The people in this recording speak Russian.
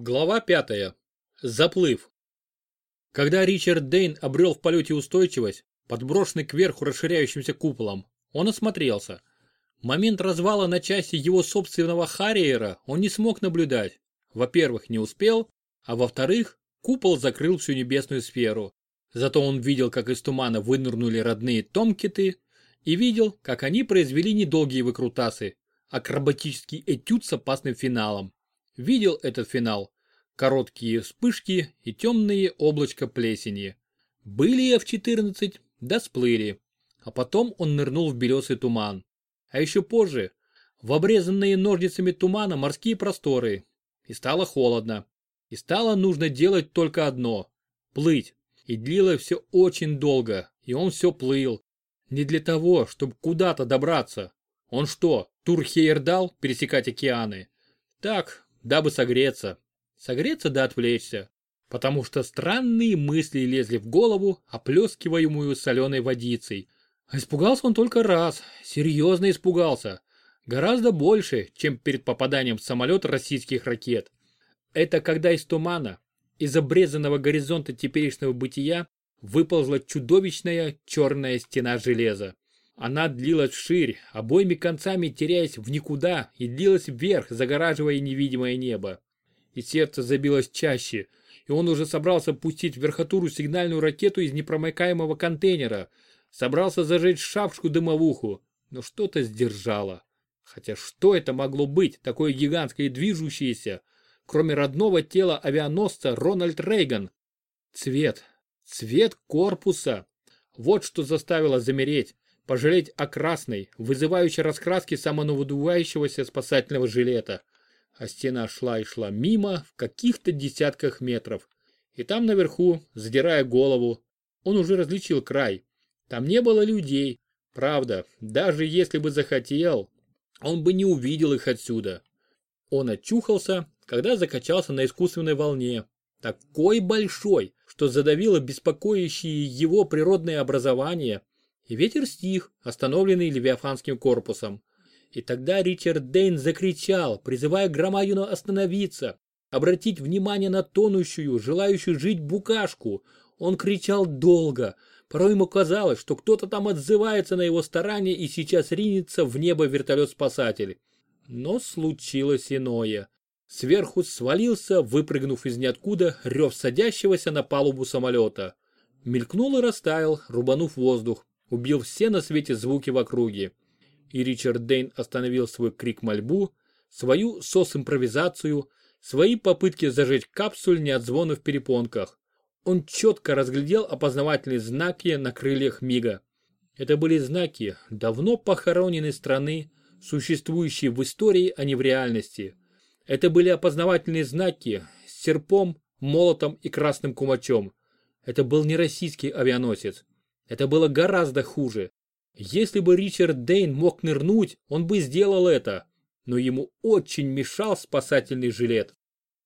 Глава пятая. Заплыв. Когда Ричард Дейн обрел в полете устойчивость, подброшенный кверху расширяющимся куполом, он осмотрелся. Момент развала на части его собственного Харриера он не смог наблюдать. Во-первых, не успел, а во-вторых, купол закрыл всю небесную сферу. Зато он видел, как из тумана вынырнули родные Томкиты, и видел, как они произвели недолгие выкрутасы, акробатический этюд с опасным финалом. Видел этот финал. Короткие вспышки и темные облачка плесени. Были F-14, да сплыли. А потом он нырнул в белесый туман. А еще позже, в обрезанные ножницами тумана морские просторы. И стало холодно. И стало нужно делать только одно – плыть. И длилось все очень долго, и он все плыл. Не для того, чтобы куда-то добраться. Он что, тур Хейердал пересекать океаны? Так, дабы согреться. Согреться да отвлечься. Потому что странные мысли лезли в голову, оплескиваемую соленой водицей. А испугался он только раз, серьезно испугался. Гораздо больше, чем перед попаданием в самолет российских ракет. Это когда из тумана, из обрезанного горизонта теперешнего бытия, выползла чудовищная черная стена железа. Она длилась вширь, обоими концами теряясь в никуда и длилась вверх, загораживая невидимое небо. И сердце забилось чаще, и он уже собрался пустить в верхотуру сигнальную ракету из непромыкаемого контейнера, собрался зажечь шапшку дымовуху, но что-то сдержало. Хотя что это могло быть, такое гигантское движущееся, кроме родного тела авианосца Рональд Рейган? Цвет. Цвет корпуса. Вот что заставило замереть, пожалеть о красной, вызывающей раскраски самонавыдувающегося спасательного жилета. А стена шла и шла мимо в каких-то десятках метров. И там наверху, задирая голову, он уже различил край. Там не было людей. Правда, даже если бы захотел, он бы не увидел их отсюда. Он очухался, когда закачался на искусственной волне. Такой большой, что задавило беспокоящие его природное образование, и ветер стих, остановленный левиафанским корпусом. И тогда Ричард Дейн закричал, призывая Громадину остановиться, обратить внимание на тонущую, желающую жить букашку. Он кричал долго, порой ему казалось, что кто-то там отзывается на его старания и сейчас ринется в небо вертолет-спасатель. Но случилось иное. Сверху свалился, выпрыгнув из ниоткуда, рев садящегося на палубу самолета. Мелькнул и растаял, рубанув воздух, убил все на свете звуки в округе. И Ричард Дейн остановил свой крик мольбу, свою сос-импровизацию, свои попытки зажечь капсуль не от звона в перепонках. Он четко разглядел опознавательные знаки на крыльях Мига. Это были знаки давно похороненной страны, существующие в истории, а не в реальности. Это были опознавательные знаки с серпом, молотом и красным кумачом. Это был не российский авианосец. Это было гораздо хуже. Если бы Ричард Дейн мог нырнуть, он бы сделал это. Но ему очень мешал спасательный жилет.